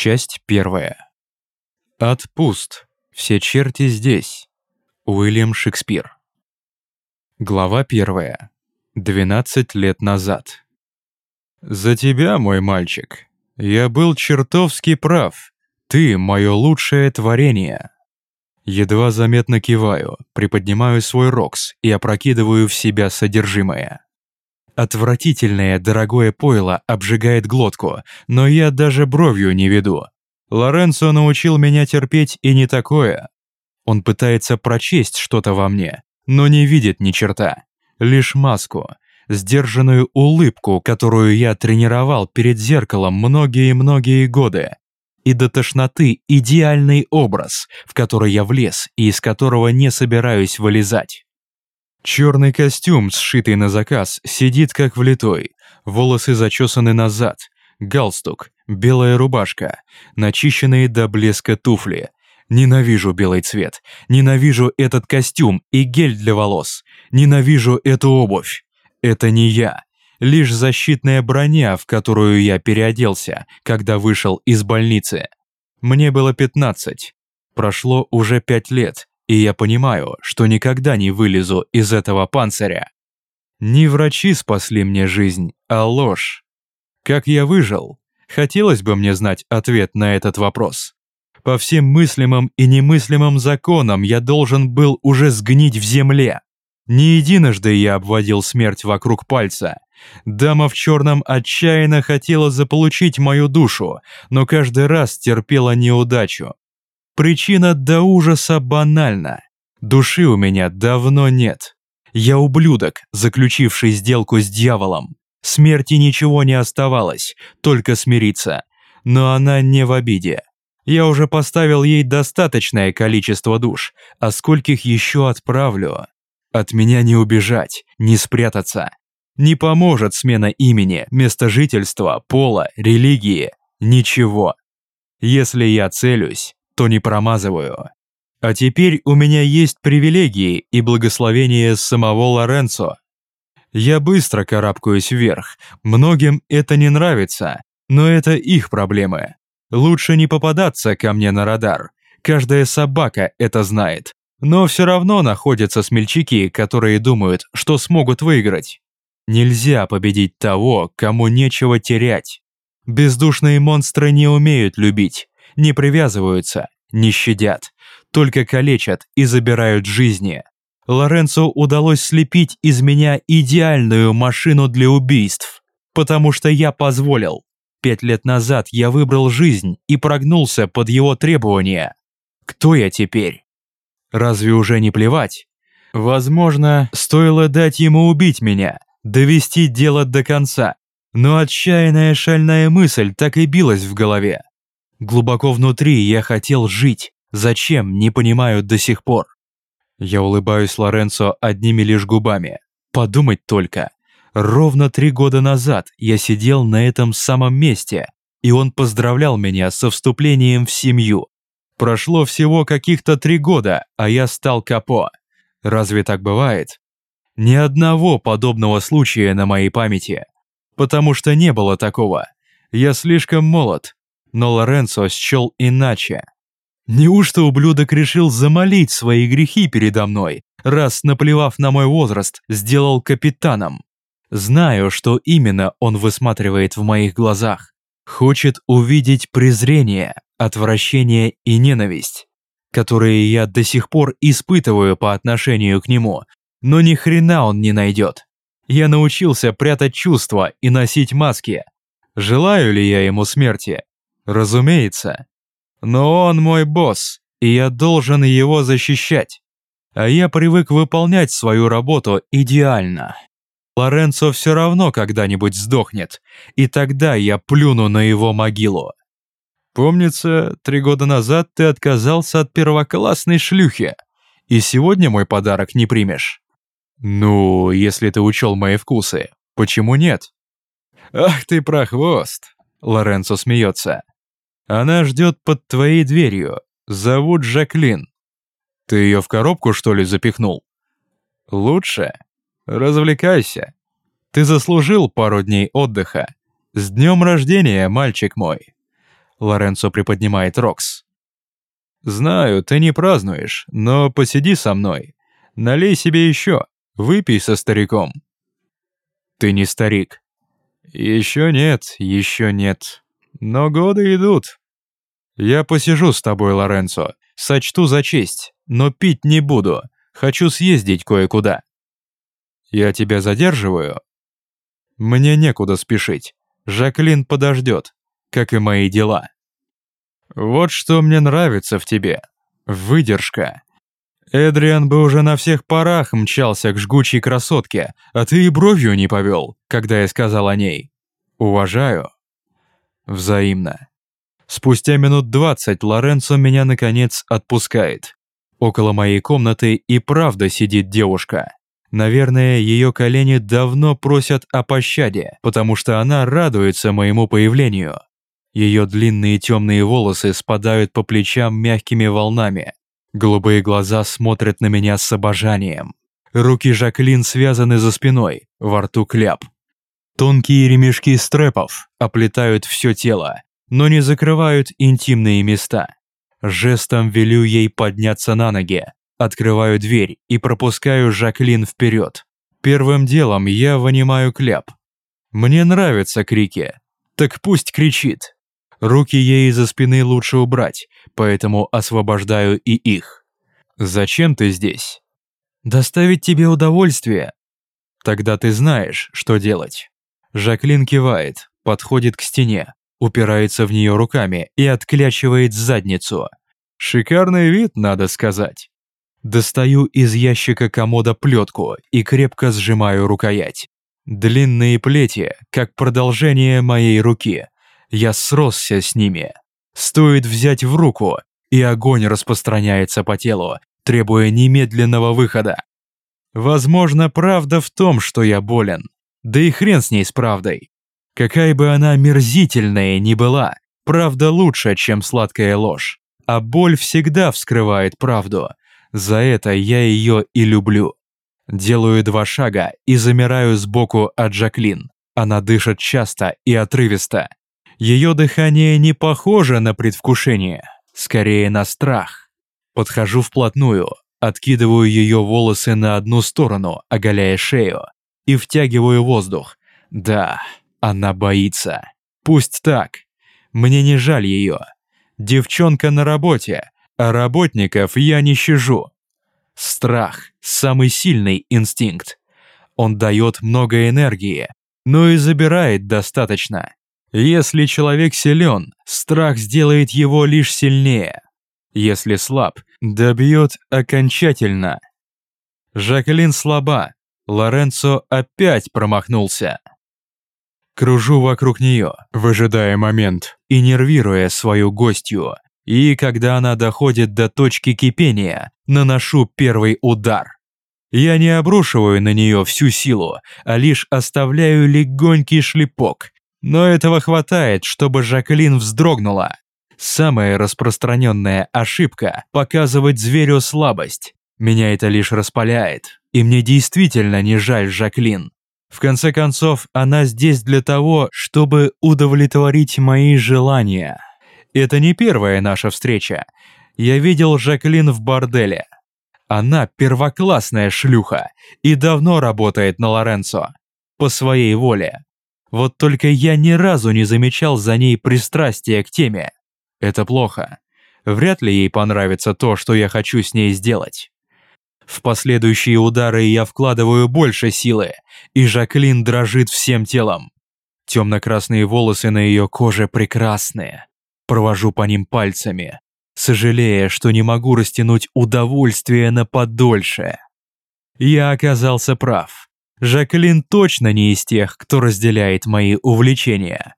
Часть первая. Отпуст. Все черти здесь. Уильям Шекспир. Глава первая. 12 лет назад. «За тебя, мой мальчик. Я был чертовски прав. Ты — мое лучшее творение». Едва заметно киваю, приподнимаю свой рокс и опрокидываю в себя содержимое. Отвратительное дорогое пойло обжигает глотку, но я даже бровью не веду. Лоренцо научил меня терпеть и не такое. Он пытается прочесть что-то во мне, но не видит ни черта. Лишь маску, сдержанную улыбку, которую я тренировал перед зеркалом многие-многие годы и до тошноты идеальный образ, в который я влез и из которого не собираюсь вылезать. Черный костюм, сшитый на заказ, сидит как влитой, волосы зачесаны назад, галстук, белая рубашка, начищенные до блеска туфли. Ненавижу белый цвет, ненавижу этот костюм и гель для волос, ненавижу эту обувь. Это не я, лишь защитная броня, в которую я переоделся, когда вышел из больницы. Мне было 15. Прошло уже 5 лет, и я понимаю, что никогда не вылезу из этого панциря. Не врачи спасли мне жизнь, а ложь. Как я выжил? Хотелось бы мне знать ответ на этот вопрос. По всем мыслимым и немыслимым законам я должен был уже сгнить в земле. Не единожды я обводил смерть вокруг пальца. Дама в черном отчаянно хотела заполучить мою душу, но каждый раз терпела неудачу. Причина до ужаса банальна. Души у меня давно нет. Я ублюдок, заключивший сделку с дьяволом. Смерти ничего не оставалось, только смириться. Но она не в обиде. Я уже поставил ей достаточное количество душ, а скольких еще отправлю? От меня не убежать, не спрятаться. Не поможет смена имени, места жительства, пола, религии, ничего. Если я целюсь, то не промазываю. А теперь у меня есть привилегии и благословение самого Лоренцо. Я быстро карабкаюсь вверх, многим это не нравится, но это их проблемы. Лучше не попадаться ко мне на радар. Каждая собака это знает. Но все равно находятся смельчаки, которые думают, что смогут выиграть. Нельзя победить того, кому нечего терять. Бездушные монстры не умеют любить, не привязываются, не щадят, только калечат и забирают жизни. Лоренцо удалось слепить из меня идеальную машину для убийств, потому что я позволил. Пять лет назад я выбрал жизнь и прогнулся под его требования. Кто я теперь? Разве уже не плевать? Возможно, стоило дать ему убить меня, довести дело до конца. Но отчаянная шальная мысль так и билась в голове. Глубоко внутри я хотел жить. Зачем, не понимаю до сих пор. Я улыбаюсь Лоренцо одними лишь губами. Подумать только. Ровно три года назад я сидел на этом самом месте, и он поздравлял меня со вступлением в семью. Прошло всего каких-то три года, а я стал капо. Разве так бывает? Ни одного подобного случая на моей памяти. Потому что не было такого. Я слишком молод. Но Лоренцо счел иначе. Неужто ублюдок решил замолить свои грехи передо мной, раз, наплевав на мой возраст, сделал капитаном? Знаю, что именно он высматривает в моих глазах. Хочет увидеть презрение, отвращение и ненависть, которые я до сих пор испытываю по отношению к нему, но ни хрена он не найдет. Я научился прятать чувства и носить маски. Желаю ли я ему смерти? Разумеется. Но он мой босс, и я должен его защищать. А я привык выполнять свою работу идеально. Лоренцо все равно когда-нибудь сдохнет, и тогда я плюну на его могилу. Помнится, три года назад ты отказался от первоклассной шлюхи, и сегодня мой подарок не примешь. Ну, если ты учел мои вкусы, почему нет? Ах ты прохвост, Лоренцо смеется. Она ждет под твоей дверью, зовут Жаклин. Ты ее в коробку, что ли, запихнул? Лучше. Развлекайся. Ты заслужил пару дней отдыха. С днем рождения, мальчик мой. Лоренцо приподнимает Рокс. «Знаю, ты не празднуешь, но посиди со мной. Налей себе еще, выпей со стариком». «Ты не старик». «Еще нет, еще нет. Но годы идут. Я посижу с тобой, Лоренцо, сочту за честь, но пить не буду. Хочу съездить кое-куда». «Я тебя задерживаю?» «Мне некуда спешить. Жаклин подождет, как и мои дела». «Вот что мне нравится в тебе. Выдержка. Эдриан бы уже на всех парах мчался к жгучей красотке, а ты и бровью не повел, когда я сказал о ней. Уважаю». Взаимно. Спустя минут двадцать Лоренцо меня наконец отпускает. Около моей комнаты и правда сидит девушка. Наверное, ее колени давно просят о пощаде, потому что она радуется моему появлению. Ее длинные темные волосы спадают по плечам мягкими волнами. Голубые глаза смотрят на меня с обожанием. Руки Жаклин связаны за спиной, во рту кляп. Тонкие ремешки стрэпов оплетают все тело, но не закрывают интимные места. Жестом велю ей подняться на ноги, открываю дверь и пропускаю Жаклин вперед. Первым делом я вынимаю кляп. Мне нравятся крики, так пусть кричит. Руки ей из-за спины лучше убрать, поэтому освобождаю и их. «Зачем ты здесь?» «Доставить тебе удовольствие». «Тогда ты знаешь, что делать». Жаклин кивает, подходит к стене, упирается в нее руками и отклячивает задницу. Шикарный вид, надо сказать. Достаю из ящика комода плетку и крепко сжимаю рукоять. Длинные плети, как продолжение моей руки, я сросся с ними. Стоит взять в руку, и огонь распространяется по телу, требуя немедленного выхода. Возможно, правда в том, что я болен. Да и хрен с ней с правдой. Какая бы она мерзительная ни была, правда лучше, чем сладкая ложь. А боль всегда вскрывает правду. За это я ее и люблю. Делаю два шага и замираю сбоку от Жаклин. Она дышит часто и отрывисто. Ее дыхание не похоже на предвкушение, скорее на страх. Подхожу вплотную, откидываю ее волосы на одну сторону, оголяя шею, и втягиваю воздух. Да, она боится. Пусть так. Мне не жаль ее. Девчонка на работе, а работников я не щажу. Страх – самый сильный инстинкт. Он дает много энергии, но и забирает достаточно. Если человек силен, страх сделает его лишь сильнее. Если слаб, добьет окончательно. Жаклин слаба, Лоренцо опять промахнулся. Кружу вокруг нее, выжидая момент и нервируя свою гостью. И когда она доходит до точки кипения, наношу первый удар. Я не обрушиваю на нее всю силу, а лишь оставляю легонький шлепок, но этого хватает, чтобы Жаклин вздрогнула. Самая распространенная ошибка – показывать зверю слабость. Меня это лишь распаляет, и мне действительно не жаль Жаклин. В конце концов, она здесь для того, чтобы удовлетворить мои желания. Это не первая наша встреча. Я видел Жаклин в борделе. Она первоклассная шлюха и давно работает на Лоренцо. По своей воле. Вот только я ни разу не замечал за ней пристрастия к теме. Это плохо. Вряд ли ей понравится то, что я хочу с ней сделать. В последующие удары я вкладываю больше силы, и Жаклин дрожит всем телом. Темно-красные волосы на ее коже прекрасные. Провожу по ним пальцами, сожалея, что не могу растянуть удовольствие на подольше. Я оказался прав. Жаклин точно не из тех, кто разделяет мои увлечения.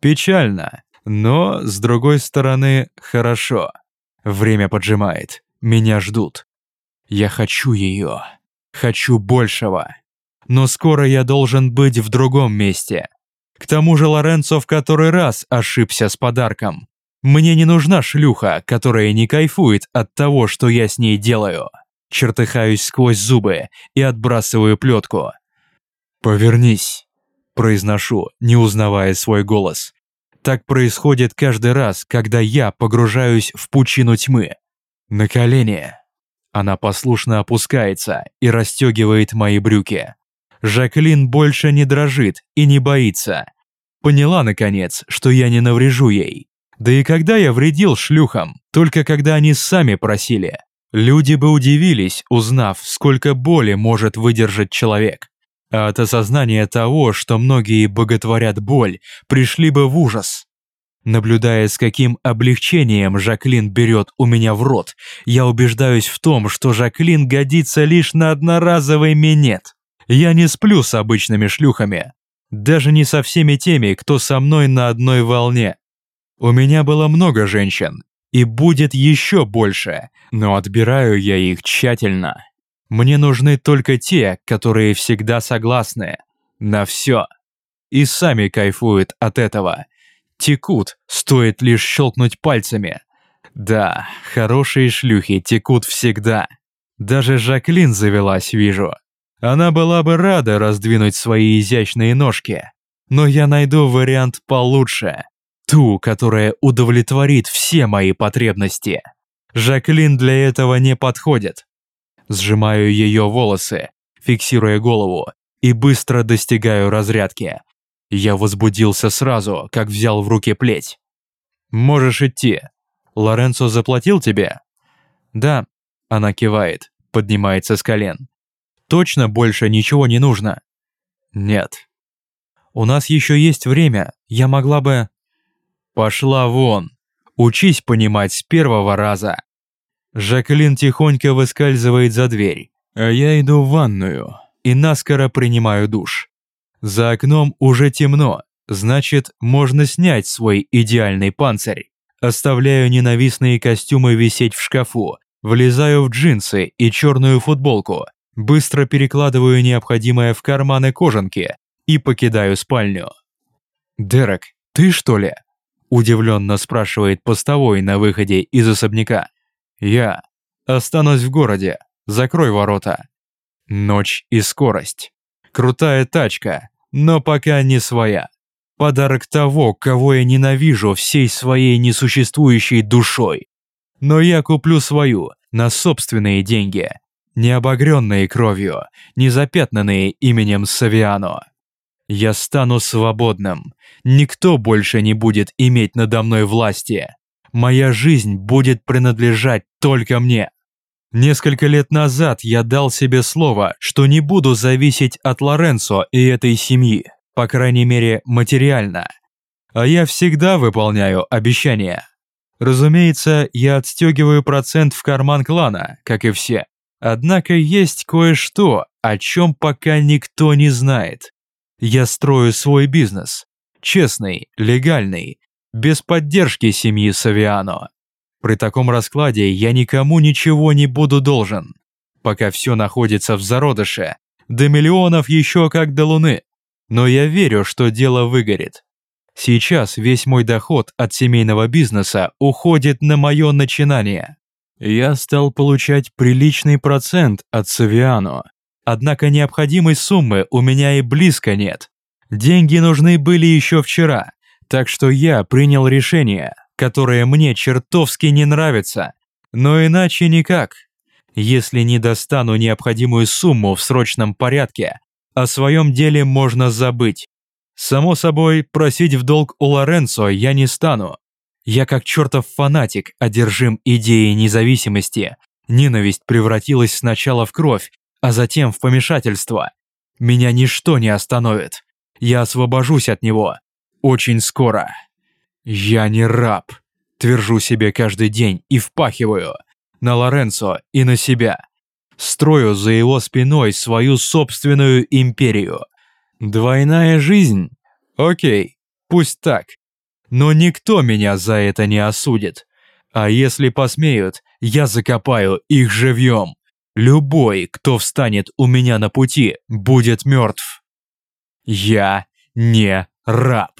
Печально, но, с другой стороны, хорошо. Время поджимает, меня ждут. Я хочу ее, хочу большего. Но скоро я должен быть в другом месте. К тому же Лоренцо в который раз ошибся с подарком. Мне не нужна шлюха, которая не кайфует от того, что я с ней делаю. Чертыхаюсь сквозь зубы и отбрасываю плетку. «Повернись», – произношу, не узнавая свой голос. Так происходит каждый раз, когда я погружаюсь в пучину тьмы. На колени. Она послушно опускается и расстегивает мои брюки. Жаклин больше не дрожит и не боится. Поняла, наконец, что я не наврежу ей. Да и когда я вредил шлюхам, только когда они сами просили. Люди бы удивились, узнав, сколько боли может выдержать человек. А от осознания того, что многие боготворят боль, пришли бы в ужас. Наблюдая, с каким облегчением Жаклин берет у меня в рот, я убеждаюсь в том, что Жаклин годится лишь на одноразовый минет. Я не сплю с обычными шлюхами. Даже не со всеми теми, кто со мной на одной волне. У меня было много женщин, и будет еще больше, но отбираю я их тщательно. Мне нужны только те, которые всегда согласны. На все. И сами кайфуют от этого. Текут, стоит лишь щелкнуть пальцами. Да, хорошие шлюхи текут всегда. Даже Жаклин завелась, вижу. Она была бы рада раздвинуть свои изящные ножки. Но я найду вариант получше. Ту, которая удовлетворит все мои потребности. Жаклин для этого не подходит. Сжимаю ее волосы, фиксируя голову, и быстро достигаю разрядки. Я возбудился сразу, как взял в руки плеть. «Можешь идти. Лоренцо заплатил тебе?» «Да», — она кивает, поднимается с колен. «Точно больше ничего не нужно?» «Нет». «У нас еще есть время, я могла бы...» «Пошла вон! Учись понимать с первого раза!» Жаклин тихонько выскальзывает за дверь, а я иду в ванную и наскоро принимаю душ. За окном уже темно, значит, можно снять свой идеальный панцирь. Оставляю ненавистные костюмы висеть в шкафу, влезаю в джинсы и черную футболку, быстро перекладываю необходимое в карманы кожанки и покидаю спальню. «Дерек, ты что ли?» – удивленно спрашивает постовой на выходе из особняка. Я останусь в городе. Закрой ворота. Ночь и скорость. Крутая тачка, но пока не своя. Подарок того, кого я ненавижу всей своей несуществующей душой. Но я куплю свою, на собственные деньги. Не обогренные кровью, не запятнанные именем Савиано. Я стану свободным. Никто больше не будет иметь надо мной власти. Моя жизнь будет принадлежать только мне. Несколько лет назад я дал себе слово, что не буду зависеть от Лоренцо и этой семьи, по крайней мере материально. А я всегда выполняю обещания. Разумеется, я отстегиваю процент в карман клана, как и все. Однако есть кое-что, о чем пока никто не знает. Я строю свой бизнес. Честный, легальный, без поддержки семьи Савиано. При таком раскладе я никому ничего не буду должен. Пока все находится в зародыше, до миллионов еще как до луны. Но я верю, что дело выгорит. Сейчас весь мой доход от семейного бизнеса уходит на мое начинание. Я стал получать приличный процент от Савиано. Однако необходимой суммы у меня и близко нет. Деньги нужны были еще вчера, так что я принял решение, которое мне чертовски не нравится, но иначе никак. Если не достану необходимую сумму в срочном порядке, о своем деле можно забыть. Само собой, просить в долг у Лоренцо я не стану. Я как чертов фанатик, одержим идеей независимости. Ненависть превратилась сначала в кровь, а затем в помешательство. Меня ничто не остановит. Я освобожусь от него, очень скоро. Я не раб, твержу себе каждый день и впахиваю. На Лоренцо и на себя. Строю за его спиной свою собственную империю. Двойная жизнь? Окей, пусть так. Но никто меня за это не осудит. А если посмеют, я закопаю их живьем. Любой, кто встанет у меня на пути, будет мертв. Я не раб.